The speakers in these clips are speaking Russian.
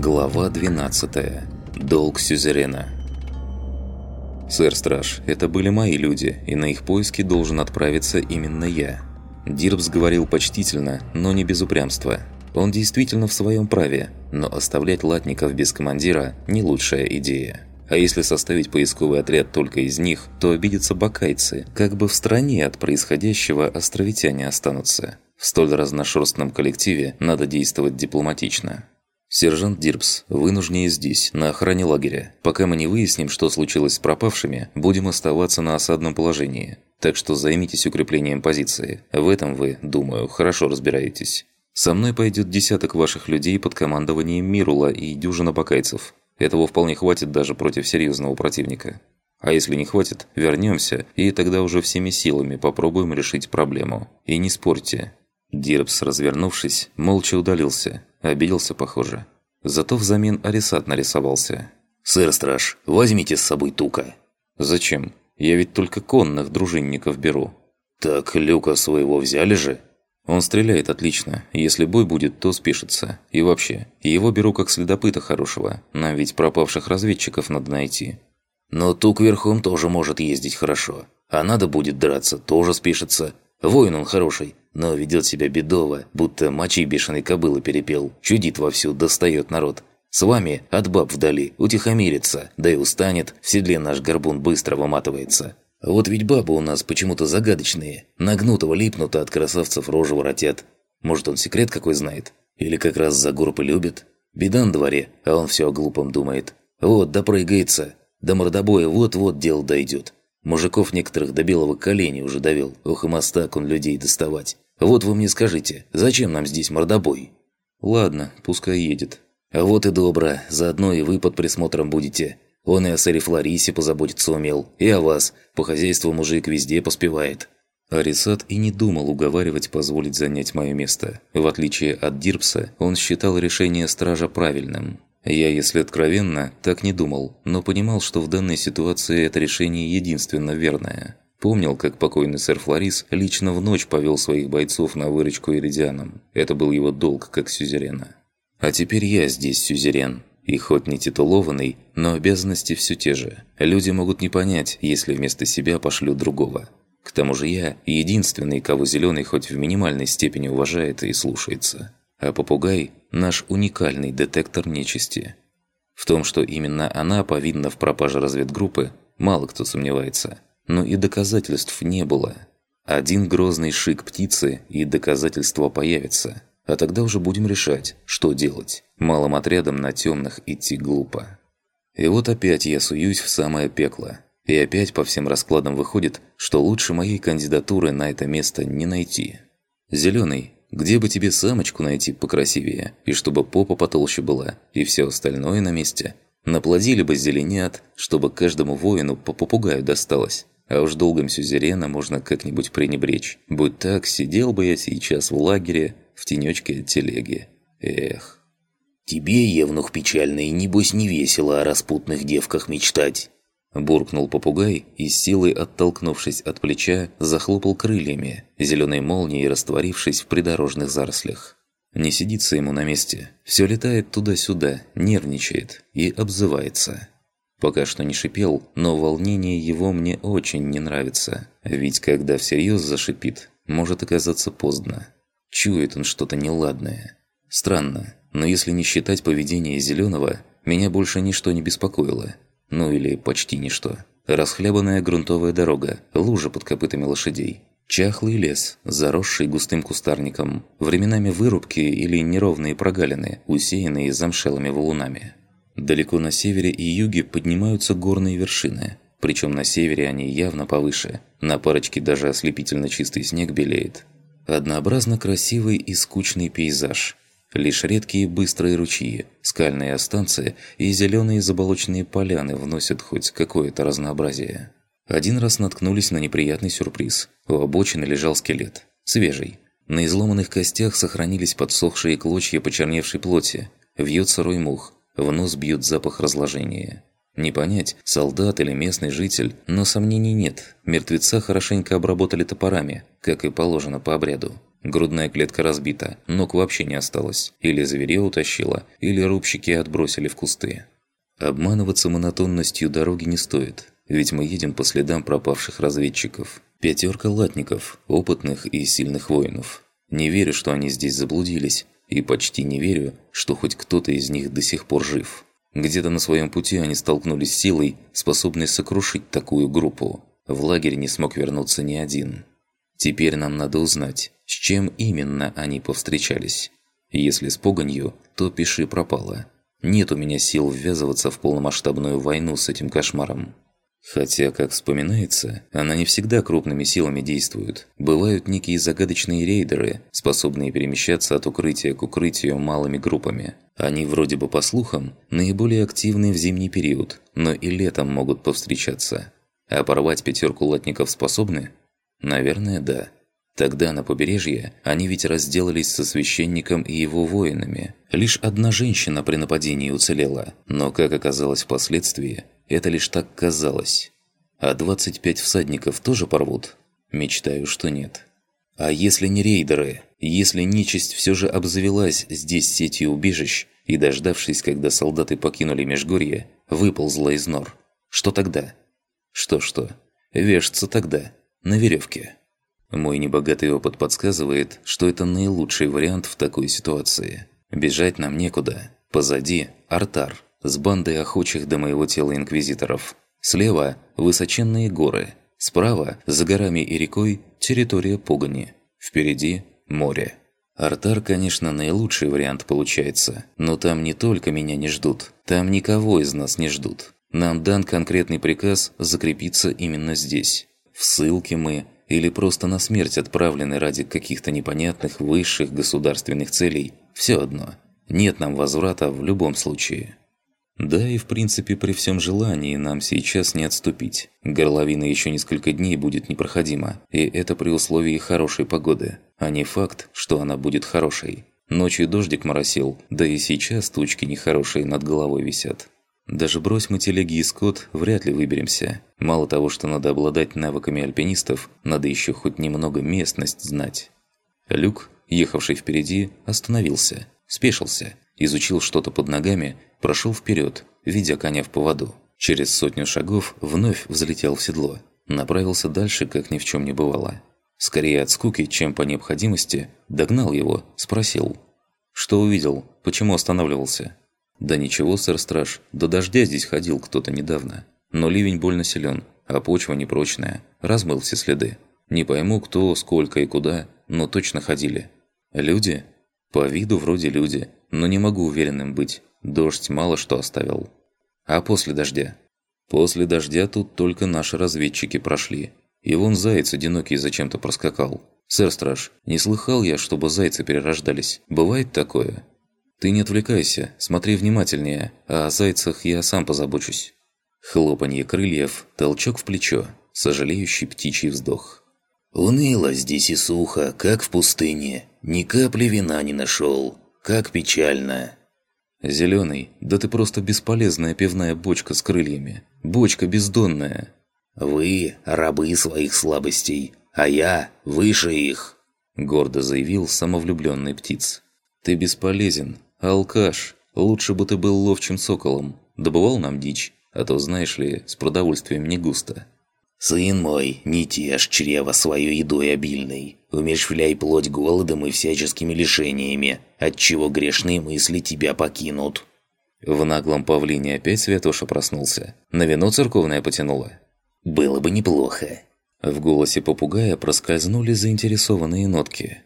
Глава 12. Долг Сюзерена. «Сэр Страж, это были мои люди, и на их поиски должен отправиться именно я». Дирбс говорил почтительно, но не без упрямства. Он действительно в своем праве, но оставлять латников без командира – не лучшая идея. А если составить поисковый отряд только из них, то обидятся бакайцы, как бы в стороне от происходящего островитяне останутся. В столь разношерстном коллективе надо действовать дипломатично. «Сержант Дирбс, вы здесь, на охране лагеря. Пока мы не выясним, что случилось с пропавшими, будем оставаться на осадном положении. Так что займитесь укреплением позиции. В этом вы, думаю, хорошо разбираетесь. Со мной пойдет десяток ваших людей под командованием Мирула и дюжина бакайцев. Этого вполне хватит даже против серьезного противника. А если не хватит, вернемся, и тогда уже всеми силами попробуем решить проблему. И не спорьте». Дирбс, развернувшись, молча удалился, Обиделся, похоже. Зато взамен Арисат нарисовался. «Сэр Страж, возьмите с собой Тука». «Зачем? Я ведь только конных дружинников беру». «Так Люка своего взяли же?» «Он стреляет отлично. Если бой будет, то спишется. И вообще, его беру как следопыта хорошего. Нам ведь пропавших разведчиков надо найти». «Но Тук верхом тоже может ездить хорошо. А надо будет драться, тоже спишется. Воин он хороший, но ведет себя бедово, будто мочи бешеной кобылы перепел. Чудит вовсю, достает народ. С вами от баб вдали, утихомирится, да и устанет, в седле наш горбун быстро выматывается. Вот ведь бабы у нас почему-то загадочные, нагнутого липнут, от красавцев рожу воротят. Может, он секрет какой знает? Или как раз за горбы любит? Беда на дворе, а он все о глупом думает. Вот, допрыгается. До мордобоя вот-вот дело дойдет. Мужиков некоторых до белого колени уже довел. Ох и мастак он людей доставать. Вот вы мне скажите, зачем нам здесь мордобой?» «Ладно, пускай едет». «А вот и добро. Заодно и вы под присмотром будете. Он и о сэре Флорисе позаботиться умел. И о вас. По хозяйству мужик везде поспевает». Арисат и не думал уговаривать позволить занять мое место. В отличие от Дирпса, он считал решение стража правильным. Я, если откровенно, так не думал, но понимал, что в данной ситуации это решение единственно верное. Помнил, как покойный сэр Флорис лично в ночь повел своих бойцов на выручку иридианам. Это был его долг как сюзерена. А теперь я здесь сюзерен. И хоть не титулованный, но обязанности все те же. Люди могут не понять, если вместо себя пошлю другого. К тому же я единственный, кого Зеленый хоть в минимальной степени уважает и слушается а попугай – наш уникальный детектор нечисти. В том, что именно она повинна в пропаже разведгруппы, мало кто сомневается. Но и доказательств не было. Один грозный шик птицы, и доказательства появятся. А тогда уже будем решать, что делать. Малым отрядом на темных идти глупо. И вот опять я суюсь в самое пекло. И опять по всем раскладам выходит, что лучше моей кандидатуры на это место не найти. Зеленый где бы тебе самочку найти покрасивее, и чтобы попа потолще была, и все остальное на месте? Наплодили бы зеленят, чтобы каждому воину по попугаю досталось. А уж долгом сюзерена можно как-нибудь пренебречь. Будь так, сидел бы я сейчас в лагере, в тенечке телеги. Эх. Тебе, Евнух печальный, небось не весело о распутных девках мечтать. Буркнул попугай и, силой оттолкнувшись от плеча, захлопал крыльями, зеленой молнией растворившись в придорожных зарослях. Не сидится ему на месте, все летает туда-сюда, нервничает и обзывается. Пока что не шипел, но волнение его мне очень не нравится, ведь когда всерьез зашипит, может оказаться поздно. Чует он что-то неладное. Странно, но если не считать поведение зеленого, меня больше ничто не беспокоило – ну или почти ничто. Расхлябанная грунтовая дорога, лужа под копытами лошадей. Чахлый лес, заросший густым кустарником, временами вырубки или неровные прогалины, усеянные замшелыми валунами. Далеко на севере и юге поднимаются горные вершины, причем на севере они явно повыше, на парочке даже ослепительно чистый снег белеет. Однообразно красивый и скучный пейзаж – Лишь редкие быстрые ручьи, скальные останции и зеленые заболоченные поляны вносят хоть какое-то разнообразие. Один раз наткнулись на неприятный сюрприз. У обочины лежал скелет. Свежий. На изломанных костях сохранились подсохшие клочья почерневшей плоти. Вьет сырой мух. В нос бьет запах разложения. Не понять, солдат или местный житель, но сомнений нет. Мертвеца хорошенько обработали топорами, как и положено по обряду. Грудная клетка разбита, ног вообще не осталось. Или зверя утащила, или рубщики отбросили в кусты. Обманываться монотонностью дороги не стоит, ведь мы едем по следам пропавших разведчиков. Пятерка латников, опытных и сильных воинов. Не верю, что они здесь заблудились, и почти не верю, что хоть кто-то из них до сих пор жив. Где-то на своем пути они столкнулись с силой, способной сокрушить такую группу. В лагерь не смог вернуться ни один. Теперь нам надо узнать, с чем именно они повстречались. Если с погонью, то пиши пропало. Нет у меня сил ввязываться в полномасштабную войну с этим кошмаром. Хотя, как вспоминается, она не всегда крупными силами действует. Бывают некие загадочные рейдеры, способные перемещаться от укрытия к укрытию малыми группами. Они вроде бы по слухам наиболее активны в зимний период, но и летом могут повстречаться. А порвать пятерку латников способны? Наверное, да. Тогда на побережье они ведь разделались со священником и его воинами. Лишь одна женщина при нападении уцелела, но, как оказалось впоследствии, это лишь так казалось. А 25 всадников тоже порвут? Мечтаю, что нет. А если не рейдеры? Если нечисть все же обзавелась здесь сетью убежищ и, дождавшись, когда солдаты покинули Межгорье, выползла из нор? Что тогда? Что-что? Вешаться тогда на веревке. Мой небогатый опыт подсказывает, что это наилучший вариант в такой ситуации. Бежать нам некуда. Позади – артар с бандой охочих до моего тела инквизиторов. Слева – высоченные горы. Справа, за горами и рекой, территория погони. Впереди – море. Артар, конечно, наилучший вариант получается, но там не только меня не ждут, там никого из нас не ждут. Нам дан конкретный приказ закрепиться именно здесь. В ссылке мы или просто на смерть отправлены ради каких-то непонятных высших государственных целей, все одно. Нет нам возврата в любом случае. Да и в принципе при всем желании нам сейчас не отступить. Горловина еще несколько дней будет непроходима, и это при условии хорошей погоды, а не факт, что она будет хорошей. Ночью дождик моросил, да и сейчас тучки нехорошие над головой висят. Даже брось мы телеги и скот, вряд ли выберемся. Мало того, что надо обладать навыками альпинистов, надо еще хоть немного местность знать. Люк, ехавший впереди, остановился, спешился, изучил что-то под ногами, прошел вперед, видя коня в поводу. Через сотню шагов вновь взлетел в седло, направился дальше, как ни в чем не бывало. Скорее от скуки, чем по необходимости, догнал его, спросил. «Что увидел? Почему останавливался?» «Да ничего, сэр-страж, до дождя здесь ходил кто-то недавно. Но ливень больно силен, а почва непрочная. Размыл все следы. Не пойму, кто, сколько и куда, но точно ходили. Люди? По виду вроде люди, но не могу уверенным быть. Дождь мало что оставил. А после дождя? После дождя тут только наши разведчики прошли. И вон заяц одинокий зачем-то проскакал. Сэр-страж, не слыхал я, чтобы зайцы перерождались. Бывает такое?» «Ты не отвлекайся, смотри внимательнее, а о зайцах я сам позабочусь». Хлопанье крыльев, толчок в плечо, сожалеющий птичий вздох. «Уныло здесь и сухо, как в пустыне. Ни капли вина не нашел. Как печально». «Зелёный, да ты просто бесполезная пивная бочка с крыльями. Бочка бездонная». «Вы – рабы своих слабостей, а я – выше их», – гордо заявил самовлюбленный птиц. «Ты бесполезен, «Алкаш, лучше бы ты был ловчим соколом, добывал нам дичь, а то, знаешь ли, с продовольствием не густо». «Сын мой, не тешь чрево свою едой обильной, умерщвляй плоть голодом и всяческими лишениями, отчего грешные мысли тебя покинут». В наглом павлине опять Святоша проснулся. На вино церковное потянуло. «Было бы неплохо». В голосе попугая проскользнули заинтересованные нотки.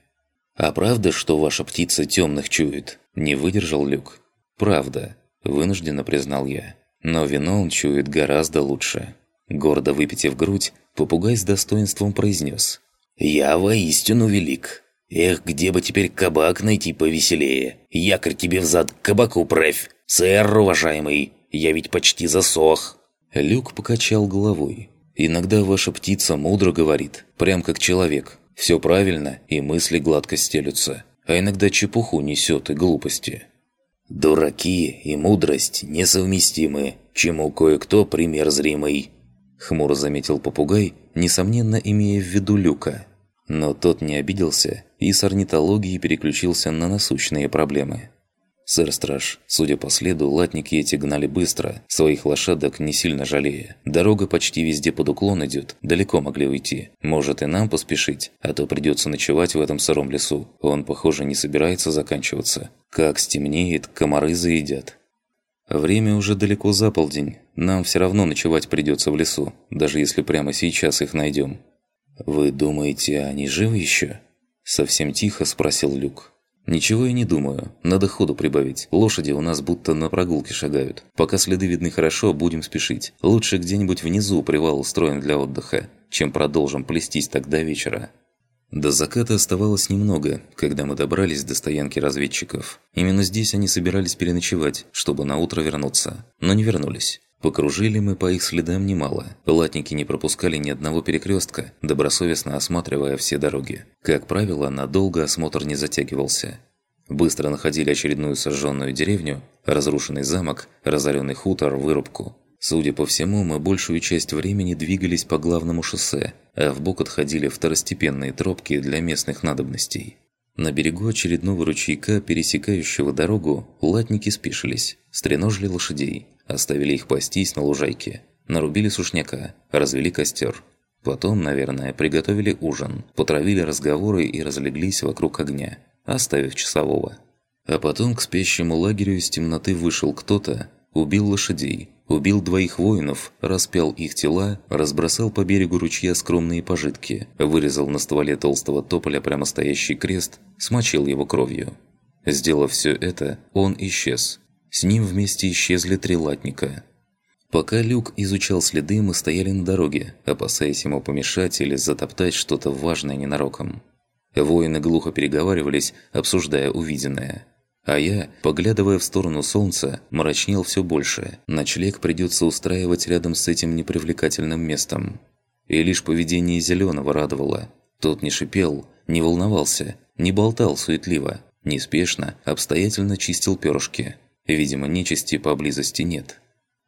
«А правда, что ваша птица темных чует?» Не выдержал Люк. «Правда», – вынужденно признал я. «Но вино он чует гораздо лучше». Гордо выпитив грудь, попугай с достоинством произнес. «Я воистину велик. Эх, где бы теперь кабак найти повеселее? Якорь тебе взад к кабаку правь. Сэр, уважаемый, я ведь почти засох». Люк покачал головой. «Иногда ваша птица мудро говорит, прям как человек. Все правильно, и мысли гладко стелются а иногда чепуху несет и глупости. «Дураки и мудрость несовместимы, чему кое-кто пример зримый», хмуро заметил попугай, несомненно имея в виду Люка. Но тот не обиделся и с орнитологии переключился на насущные проблемы. «Сэр Страж, судя по следу, латники эти гнали быстро, своих лошадок не сильно жалея. Дорога почти везде под уклон идет, далеко могли уйти. Может и нам поспешить, а то придется ночевать в этом сыром лесу. Он, похоже, не собирается заканчиваться. Как стемнеет, комары заедят». Время уже далеко за полдень. Нам все равно ночевать придется в лесу, даже если прямо сейчас их найдем. «Вы думаете, они живы еще?» Совсем тихо спросил Люк. «Ничего я не думаю. Надо ходу прибавить. Лошади у нас будто на прогулке шагают. Пока следы видны хорошо, будем спешить. Лучше где-нибудь внизу привал устроен для отдыха, чем продолжим плестись до вечера». До заката оставалось немного, когда мы добрались до стоянки разведчиков. Именно здесь они собирались переночевать, чтобы на утро вернуться. Но не вернулись. Покружили мы по их следам немало. Латники не пропускали ни одного перекрестка, добросовестно осматривая все дороги. Как правило, надолго осмотр не затягивался. Быстро находили очередную сожженную деревню, разрушенный замок, разоренный хутор, вырубку. Судя по всему, мы большую часть времени двигались по главному шоссе, а вбок отходили второстепенные тропки для местных надобностей. На берегу очередного ручейка, пересекающего дорогу, латники спешились, стреножили лошадей, оставили их пастись на лужайке, нарубили сушняка, развели костер. Потом, наверное, приготовили ужин, потравили разговоры и разлеглись вокруг огня, оставив часового. А потом к спящему лагерю из темноты вышел кто-то, убил лошадей, Убил двоих воинов, распял их тела, разбросал по берегу ручья скромные пожитки, вырезал на стволе толстого тополя прямо стоящий крест, смочил его кровью. Сделав все это, он исчез. С ним вместе исчезли три латника. Пока Люк изучал следы, мы стояли на дороге, опасаясь ему помешать или затоптать что-то важное ненароком. Воины глухо переговаривались, обсуждая увиденное – а я, поглядывая в сторону солнца, мрачнел все больше. Ночлег придется устраивать рядом с этим непривлекательным местом. И лишь поведение Зеленого радовало. Тот не шипел, не волновался, не болтал суетливо, неспешно, обстоятельно чистил перышки. Видимо, нечисти поблизости нет.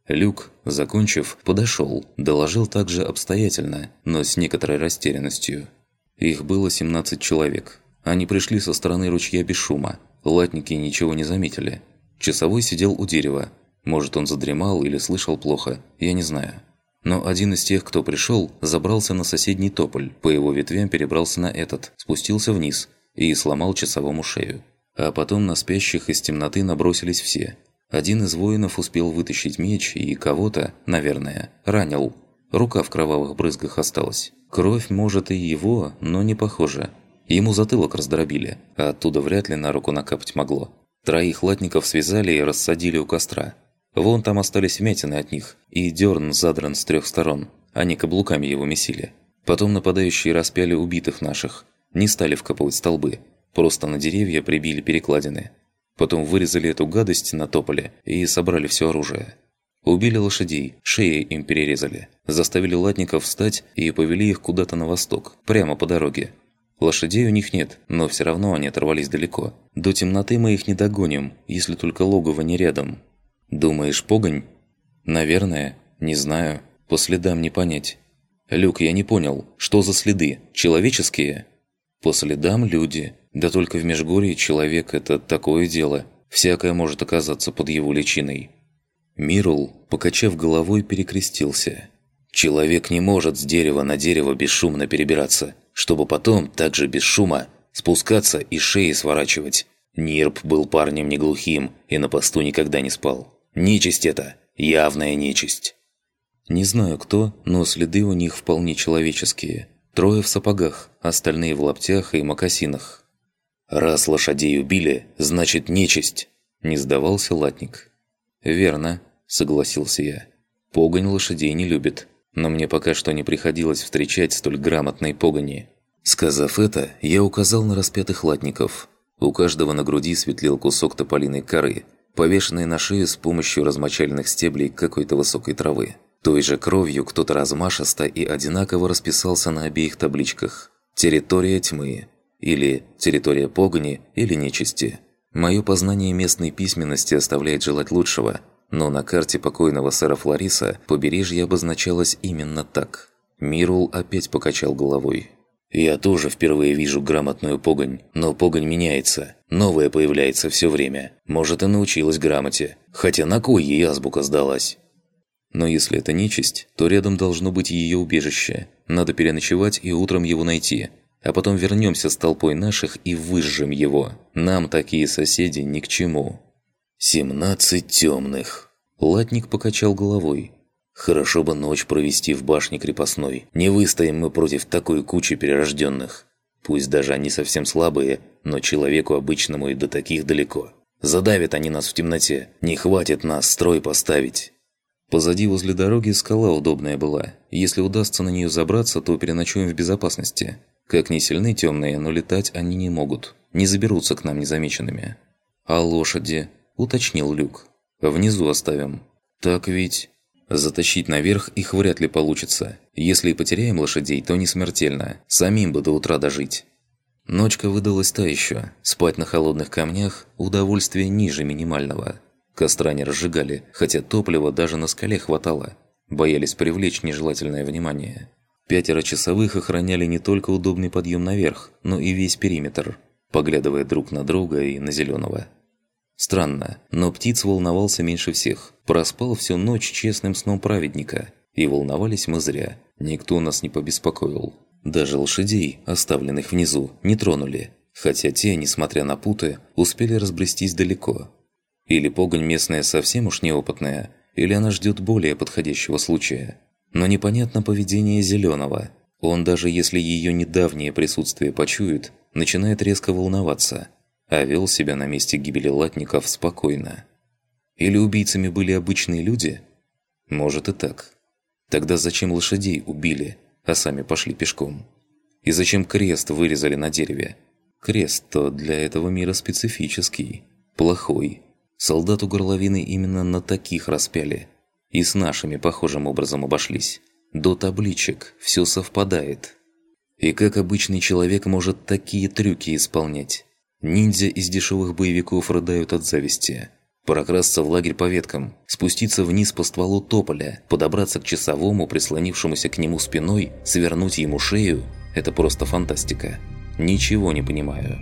Люк, закончив, подошел, доложил также обстоятельно, но с некоторой растерянностью. Их было 17 человек. Они пришли со стороны ручья без шума, Латники ничего не заметили. Часовой сидел у дерева. Может, он задремал или слышал плохо, я не знаю. Но один из тех, кто пришел, забрался на соседний тополь, по его ветвям перебрался на этот, спустился вниз и сломал часовому шею. А потом на спящих из темноты набросились все. Один из воинов успел вытащить меч и кого-то, наверное, ранил. Рука в кровавых брызгах осталась. Кровь, может, и его, но не похоже. Ему затылок раздробили, а оттуда вряд ли на руку накапать могло. Троих латников связали и рассадили у костра. Вон там остались вмятины от них, и дерн задран с трех сторон. Они каблуками его месили. Потом нападающие распяли убитых наших. Не стали вкапывать столбы. Просто на деревья прибили перекладины. Потом вырезали эту гадость на тополе и собрали все оружие. Убили лошадей, шеи им перерезали. Заставили латников встать и повели их куда-то на восток, прямо по дороге. Лошадей у них нет, но все равно они оторвались далеко. До темноты мы их не догоним, если только логово не рядом. Думаешь, погонь? Наверное. Не знаю. По следам не понять. Люк, я не понял, что за следы? Человеческие? По следам люди. Да только в Межгорье человек – это такое дело. Всякое может оказаться под его личиной. Мирул, покачав головой, перекрестился. Человек не может с дерева на дерево бесшумно перебираться чтобы потом, также без шума, спускаться и шеи сворачивать. Нирп был парнем не глухим и на посту никогда не спал. Нечисть это, явная нечисть. Не знаю кто, но следы у них вполне человеческие. Трое в сапогах, остальные в лаптях и мокасинах. «Раз лошадей убили, значит нечисть», – не сдавался латник. «Верно», – согласился я. «Погонь лошадей не любит но мне пока что не приходилось встречать столь грамотной погони. Сказав это, я указал на распятых латников. У каждого на груди светлел кусок тополиной коры, повешенный на шею с помощью размочаленных стеблей какой-то высокой травы. Той же кровью кто-то размашисто и одинаково расписался на обеих табличках «Территория тьмы» или «Территория погони» или «Нечисти». Мое познание местной письменности оставляет желать лучшего – но на карте покойного сэра Флориса побережье обозначалось именно так. Мирул опять покачал головой. «Я тоже впервые вижу грамотную погонь, но погонь меняется. Новая появляется все время. Может, и научилась грамоте. Хотя на кой ей азбука сдалась?» Но если это нечисть, то рядом должно быть ее убежище. Надо переночевать и утром его найти. А потом вернемся с толпой наших и выжжем его. Нам такие соседи ни к чему. «Семнадцать темных!» Латник покачал головой. «Хорошо бы ночь провести в башне крепостной. Не выстоим мы против такой кучи перерожденных. Пусть даже они совсем слабые, но человеку обычному и до таких далеко. Задавят они нас в темноте. Не хватит нас строй поставить». Позади возле дороги скала удобная была. Если удастся на нее забраться, то переночуем в безопасности. Как ни сильны темные, но летать они не могут. Не заберутся к нам незамеченными. «А лошади?» – уточнил Люк. «Внизу оставим». «Так ведь...» Затащить наверх их вряд ли получится. Если и потеряем лошадей, то не смертельно. Самим бы до утра дожить. Ночка выдалась та еще. Спать на холодных камнях – удовольствие ниже минимального. Костра не разжигали, хотя топлива даже на скале хватало. Боялись привлечь нежелательное внимание. Пятеро часовых охраняли не только удобный подъем наверх, но и весь периметр, поглядывая друг на друга и на зеленого. Странно, но птиц волновался меньше всех. Проспал всю ночь честным сном праведника. И волновались мы зря. Никто нас не побеспокоил. Даже лошадей, оставленных внизу, не тронули. Хотя те, несмотря на путы, успели разбрестись далеко. Или погонь местная совсем уж неопытная, или она ждет более подходящего случая. Но непонятно поведение Зеленого. Он даже если ее недавнее присутствие почует, начинает резко волноваться, а вел себя на месте гибели латников спокойно. Или убийцами были обычные люди? Может и так. Тогда зачем лошадей убили, а сами пошли пешком? И зачем крест вырезали на дереве? Крест-то для этого мира специфический, плохой, Солдату горловины именно на таких распяли. И с нашими похожим образом обошлись. До табличек все совпадает. И как обычный человек может такие трюки исполнять? Ниндзя из дешевых боевиков рыдают от зависти. Прокрасться в лагерь по веткам, спуститься вниз по стволу тополя, подобраться к часовому, прислонившемуся к нему спиной, свернуть ему шею – это просто фантастика. Ничего не понимаю.